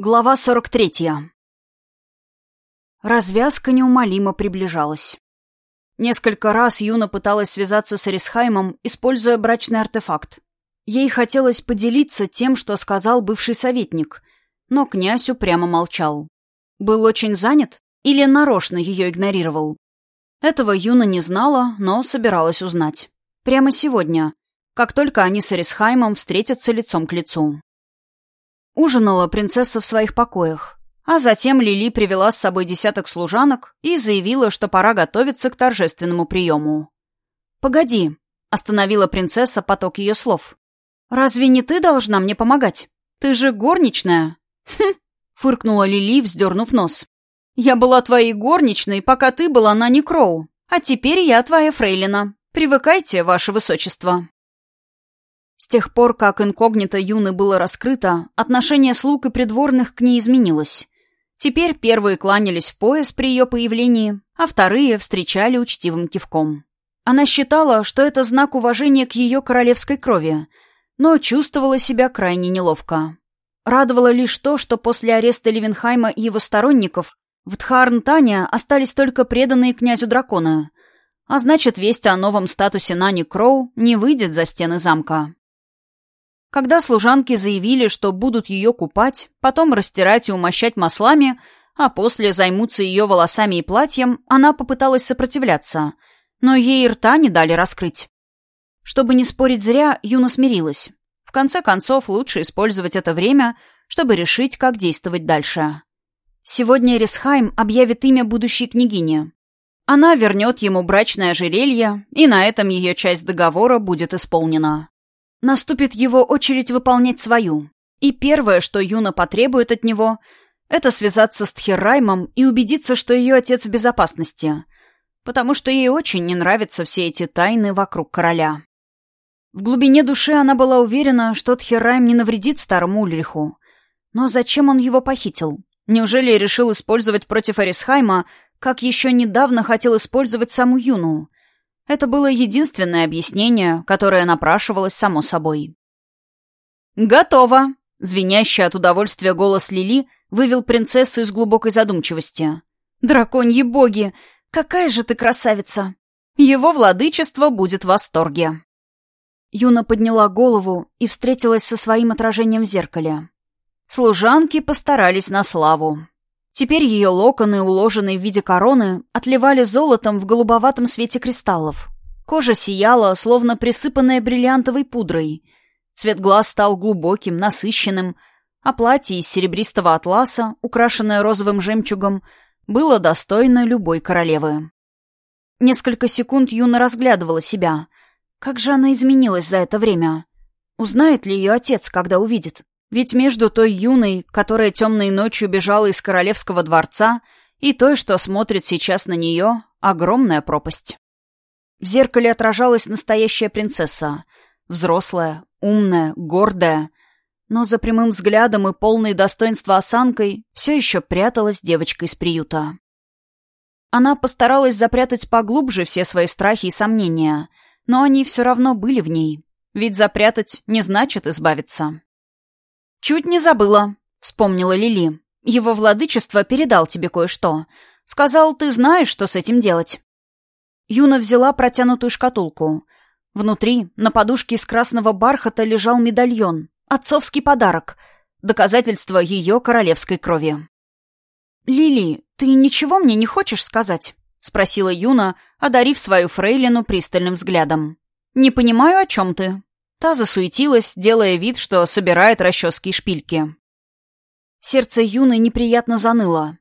Глава 43. Развязка неумолимо приближалась. Несколько раз Юна пыталась связаться с Эрисхаймом, используя брачный артефакт. Ей хотелось поделиться тем, что сказал бывший советник, но князь упрямо молчал. Был очень занят или нарочно ее игнорировал? Этого Юна не знала, но собиралась узнать. Прямо сегодня, как только они с Эрисхаймом встретятся лицом к лицу. Ужинала принцесса в своих покоях. А затем Лили привела с собой десяток служанок и заявила, что пора готовиться к торжественному приему. «Погоди», — остановила принцесса поток ее слов. «Разве не ты должна мне помогать? Ты же горничная». «Хм», — фыркнула Лили, вздернув нос. «Я была твоей горничной, пока ты была на Некроу. А теперь я твоя фрейлина. Привыкайте, ваше высочество». С тех пор, как инкогнито Юны было раскрыто, отношение слуг и придворных к ней изменилось. Теперь первые кланялись в пояс при ее появлении, а вторые встречали учтивым кивком. Она считала, что это знак уважения к ее королевской крови, но чувствовала себя крайне неловко. Радовало лишь то, что после ареста Левенхайма и его сторонников в Тхарн-Таня остались только преданные князю дракона, а значит, весть о новом статусе Нани Кроу не выйдет за стены замка. Когда служанки заявили, что будут ее купать, потом растирать и умощать маслами, а после займутся ее волосами и платьем, она попыталась сопротивляться, но ей рта не дали раскрыть. Чтобы не спорить зря, Юна смирилась. В конце концов, лучше использовать это время, чтобы решить, как действовать дальше. Сегодня Рисхайм объявит имя будущей княгини. Она вернет ему брачное ожерелье, и на этом ее часть договора будет исполнена. Наступит его очередь выполнять свою. И первое, что Юна потребует от него, это связаться с Тхераймом и убедиться, что ее отец в безопасности, потому что ей очень не нравятся все эти тайны вокруг короля. В глубине души она была уверена, что Тхерайм не навредит старому Ульриху. Но зачем он его похитил? Неужели решил использовать против Арисхайма, как еще недавно хотел использовать саму Юну? Это было единственное объяснение, которое напрашивалось само собой. «Готово!» — звенящий от удовольствия голос Лили вывел принцессу из глубокой задумчивости. «Драконьи боги! Какая же ты красавица! Его владычество будет в восторге!» Юна подняла голову и встретилась со своим отражением в зеркале. Служанки постарались на славу. Теперь ее локоны, уложенные в виде короны, отливали золотом в голубоватом свете кристаллов. Кожа сияла, словно присыпанная бриллиантовой пудрой. Цвет глаз стал глубоким, насыщенным, а платье из серебристого атласа, украшенное розовым жемчугом, было достойно любой королевы. Несколько секунд Юна разглядывала себя. Как же она изменилась за это время? Узнает ли ее отец, когда увидит? Ведь между той юной, которая темной ночью бежала из королевского дворца, и той, что смотрит сейчас на нее, огромная пропасть. В зеркале отражалась настоящая принцесса. Взрослая, умная, гордая. Но за прямым взглядом и полной достоинства осанкой все еще пряталась девочка из приюта. Она постаралась запрятать поглубже все свои страхи и сомнения, но они все равно были в ней. Ведь запрятать не значит избавиться. «Чуть не забыла», — вспомнила Лили. «Его владычество передал тебе кое-что. Сказал, ты знаешь, что с этим делать». Юна взяла протянутую шкатулку. Внутри, на подушке из красного бархата, лежал медальон. Отцовский подарок. Доказательство ее королевской крови. «Лили, ты ничего мне не хочешь сказать?» — спросила Юна, одарив свою фрейлину пристальным взглядом. «Не понимаю, о чем ты». Та засуетилась, делая вид, что собирает расчески и шпильки. Сердце Юны неприятно заныло.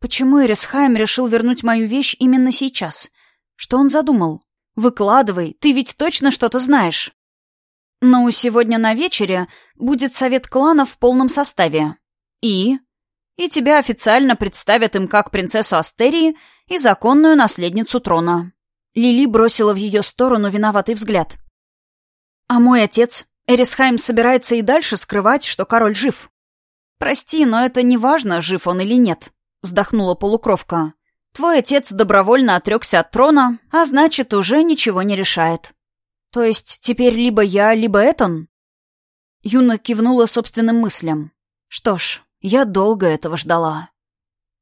Почему Эрисхайм решил вернуть мою вещь именно сейчас? Что он задумал? Выкладывай, ты ведь точно что-то знаешь. Ну, сегодня на вечере будет совет кланов в полном составе. И? И тебя официально представят им как принцессу Астерии и законную наследницу трона. Лили бросила в ее сторону виноватый взгляд. А мой отец? Эрисхайм собирается и дальше скрывать, что король жив. Прости, но это не важно, жив он или нет, вздохнула полукровка. Твой отец добровольно отрекся от трона, а значит, уже ничего не решает. То есть теперь либо я, либо Этон? Юна кивнула собственным мыслям. Что ж, Я долго этого ждала.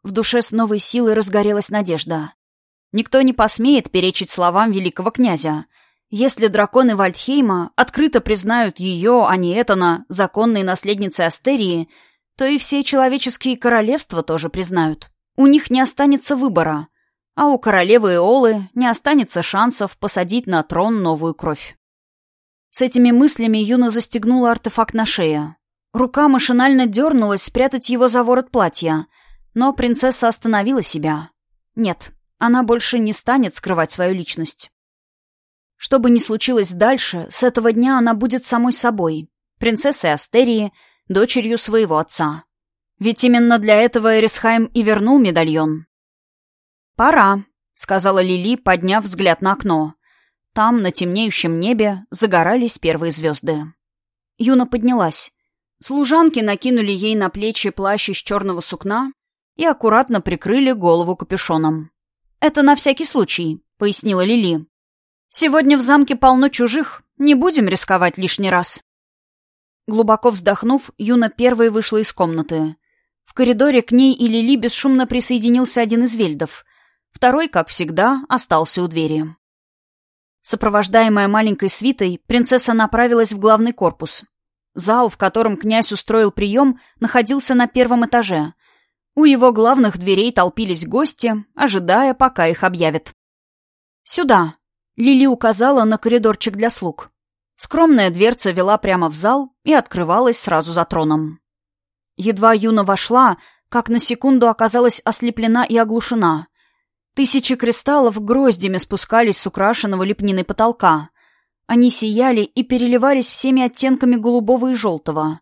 В душе с новой силой разгорелась надежда. Никто не посмеет перечить словам великого князя. Если драконы Вальдхейма открыто признают ее, а не Этана, законной наследницей Астерии, то и все человеческие королевства тоже признают. У них не останется выбора, а у королевы Эолы не останется шансов посадить на трон новую кровь. С этими мыслями Юна застегнула артефакт на шее. Рука машинально дернулась спрятать его за ворот платья, но принцесса остановила себя. Нет, она больше не станет скрывать свою личность. Что бы ни случилось дальше, с этого дня она будет самой собой, принцессой Астерии, дочерью своего отца. Ведь именно для этого Эрисхайм и вернул медальон. «Пора», — сказала Лили, подняв взгляд на окно. Там, на темнеющем небе, загорались первые звезды. Юна поднялась. Служанки накинули ей на плечи плащ из черного сукна и аккуратно прикрыли голову капюшоном. «Это на всякий случай», — пояснила Лили. «Сегодня в замке полно чужих, не будем рисковать лишний раз». Глубоко вздохнув, Юна первой вышла из комнаты. В коридоре к ней и Лили бесшумно присоединился один из вельдов. Второй, как всегда, остался у двери. Сопровождаемая маленькой свитой, принцесса направилась в главный корпус, Зал, в котором князь устроил прием, находился на первом этаже. У его главных дверей толпились гости, ожидая, пока их объявят. «Сюда!» — Лили указала на коридорчик для слуг. Скромная дверца вела прямо в зал и открывалась сразу за троном. Едва Юна вошла, как на секунду оказалась ослеплена и оглушена. Тысячи кристаллов гроздями спускались с украшенного лепниной потолка. Они сияли и переливались всеми оттенками голубого и желтого.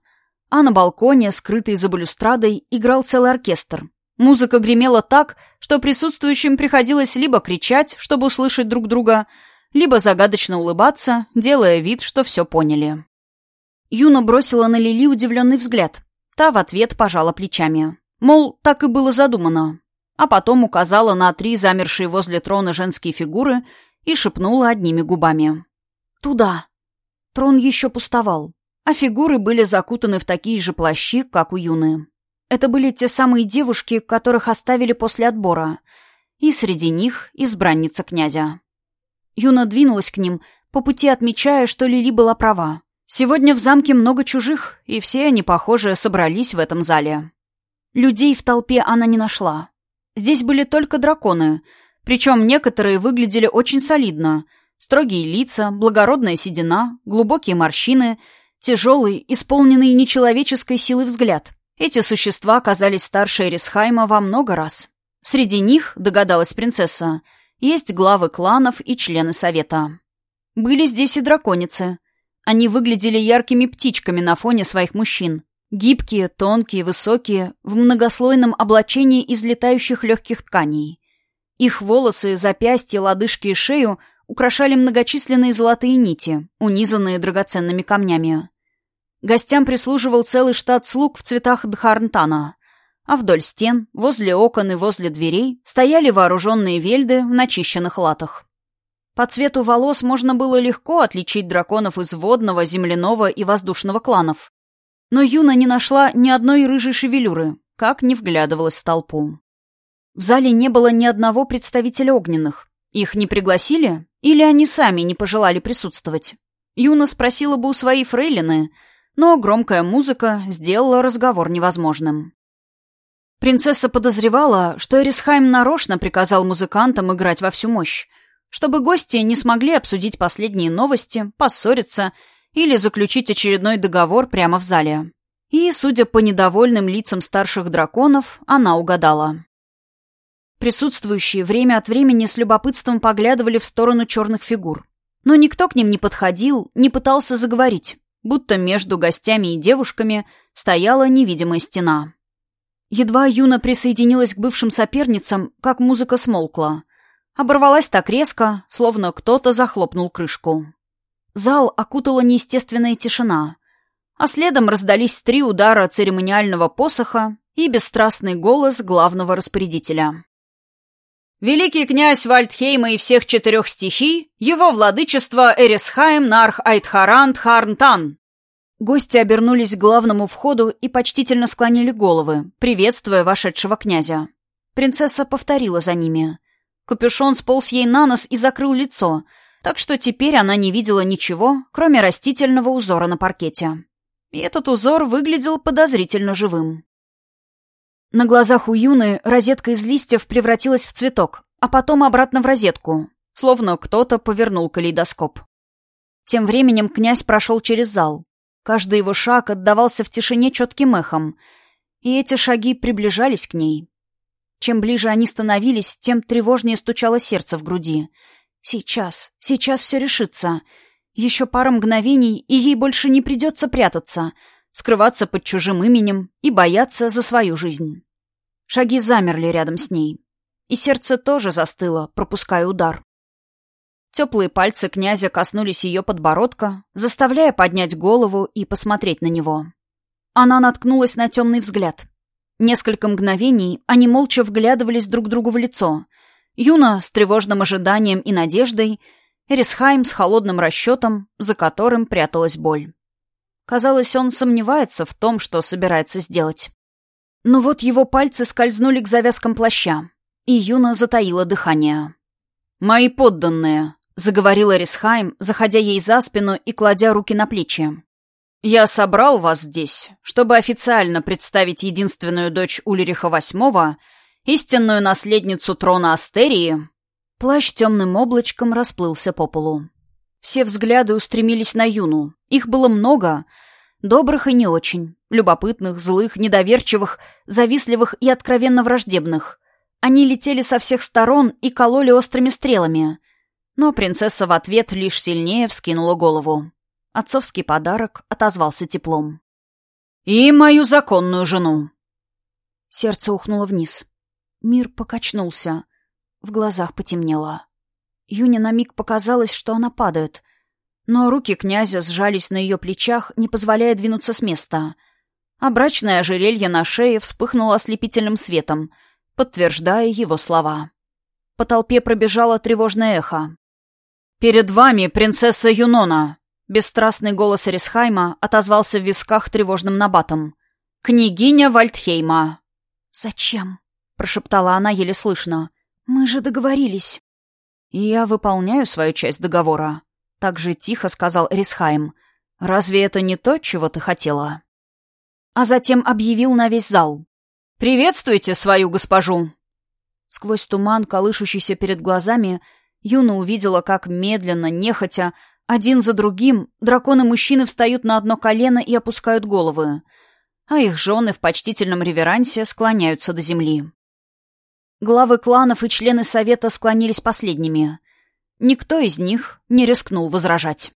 А на балконе, скрытый за балюстрадой, играл целый оркестр. Музыка гремела так, что присутствующим приходилось либо кричать, чтобы услышать друг друга, либо загадочно улыбаться, делая вид, что все поняли. Юна бросила на Лили удивленный взгляд. Та в ответ пожала плечами. Мол, так и было задумано. А потом указала на три замершие возле трона женские фигуры и шепнула одними губами. «Туда!» Трон еще пустовал, а фигуры были закутаны в такие же плащи, как у Юны. Это были те самые девушки, которых оставили после отбора, и среди них избранница князя. Юна двинулась к ним, по пути отмечая, что Лили была права. Сегодня в замке много чужих, и все они, похоже, собрались в этом зале. Людей в толпе она не нашла. Здесь были только драконы, причем некоторые выглядели очень солидно — Строгие лица, благородная седина, глубокие морщины, тяжелый, исполненный нечеловеческой силы взгляд. Эти существа оказались старше Эрисхайма во много раз. Среди них, догадалась принцесса, есть главы кланов и члены совета. Были здесь и драконицы. Они выглядели яркими птичками на фоне своих мужчин. Гибкие, тонкие, высокие, в многослойном облачении из летающих легких тканей. Их волосы, запястья, лодыжки и шею украшали многочисленные золотые нити, унизанные драгоценными камнями. Гостям прислуживал целый штат слуг в цветах Дхарнтана, а вдоль стен, возле окон и возле дверей стояли вооруженные вельды в начищенных латах. По цвету волос можно было легко отличить драконов из водного, земляного и воздушного кланов. Но Юна не нашла ни одной рыжей шевелюры, как не вглядывалась в толпу. В зале не было ни одного представителя огненных. Их не пригласили? Или они сами не пожелали присутствовать? Юна спросила бы у своей фрейлины, но громкая музыка сделала разговор невозможным. Принцесса подозревала, что Эрисхайм нарочно приказал музыкантам играть во всю мощь, чтобы гости не смогли обсудить последние новости, поссориться или заключить очередной договор прямо в зале. И, судя по недовольным лицам старших драконов, она угадала. Присутствующие время от времени с любопытством поглядывали в сторону черных фигур. Но никто к ним не подходил, не пытался заговорить, будто между гостями и девушками стояла невидимая стена. Едва Юна присоединилась к бывшим соперницам, как музыка смолкла. Оборвалась так резко, словно кто-то захлопнул крышку. Зал окутала неестественная тишина, а следом раздались три удара церемониального посоха и бесстрастный голос главного распорядителя. Великий князь Вальдхейма и всех четырех стихий, его владычество Эрисхайм Нарх Айтхарант Харнтан. Гости обернулись к главному входу и почтительно склонили головы, приветствуя вошедшего князя. Принцесса повторила за ними. Капюшон сполз ей на нос и закрыл лицо, так что теперь она не видела ничего, кроме растительного узора на паркете. И этот узор выглядел подозрительно живым. На глазах у Юны розетка из листьев превратилась в цветок, а потом обратно в розетку, словно кто-то повернул калейдоскоп. Тем временем князь прошел через зал. Каждый его шаг отдавался в тишине четким эхом, и эти шаги приближались к ней. Чем ближе они становились, тем тревожнее стучало сердце в груди. Сейчас, сейчас все решится. Еще пара мгновений, и ей больше не придется прятаться, скрываться под чужим именем и бояться за свою жизнь. Шаги замерли рядом с ней. И сердце тоже застыло, пропуская удар. Теплые пальцы князя коснулись ее подбородка, заставляя поднять голову и посмотреть на него. Она наткнулась на темный взгляд. Несколько мгновений они молча вглядывались друг другу в лицо. Юна с тревожным ожиданием и надеждой, Эрисхайм с холодным расчетом, за которым пряталась боль. Казалось, он сомневается в том, что собирается сделать. Но вот его пальцы скользнули к завязкам плаща, и Юна затаила дыхание. «Мои подданные», — заговорила Рисхайм, заходя ей за спину и кладя руки на плечи. «Я собрал вас здесь, чтобы официально представить единственную дочь Ульриха VIII, истинную наследницу трона Астерии». Плащ темным облачком расплылся по полу. Все взгляды устремились на Юну. Их было много, добрых и не очень, любопытных, злых, недоверчивых, завистливых и откровенно враждебных. Они летели со всех сторон и кололи острыми стрелами. Но принцесса в ответ лишь сильнее вскинула голову. Отцовский подарок отозвался теплом. «И мою законную жену!» Сердце ухнуло вниз. Мир покачнулся. В глазах потемнело. Юне на миг показалось, что она падает. Но руки князя сжались на ее плечах, не позволяя двинуться с места. А брачное ожерелье на шее вспыхнуло ослепительным светом, подтверждая его слова. По толпе пробежало тревожное эхо. «Перед вами принцесса Юнона!» Бесстрастный голос Рисхайма отозвался в висках тревожным набатом. «Княгиня Вальдхейма!» «Зачем?» — прошептала она еле слышно. «Мы же договорились». «Я выполняю свою часть договора», — так же тихо сказал Рисхайм. «Разве это не то, чего ты хотела?» А затем объявил на весь зал. «Приветствуйте свою госпожу!» Сквозь туман, колышущийся перед глазами, Юна увидела, как медленно, нехотя, один за другим драконы-мужчины встают на одно колено и опускают головы, а их жены в почтительном реверансе склоняются до земли. Главы кланов и члены совета склонились последними. Никто из них не рискнул возражать.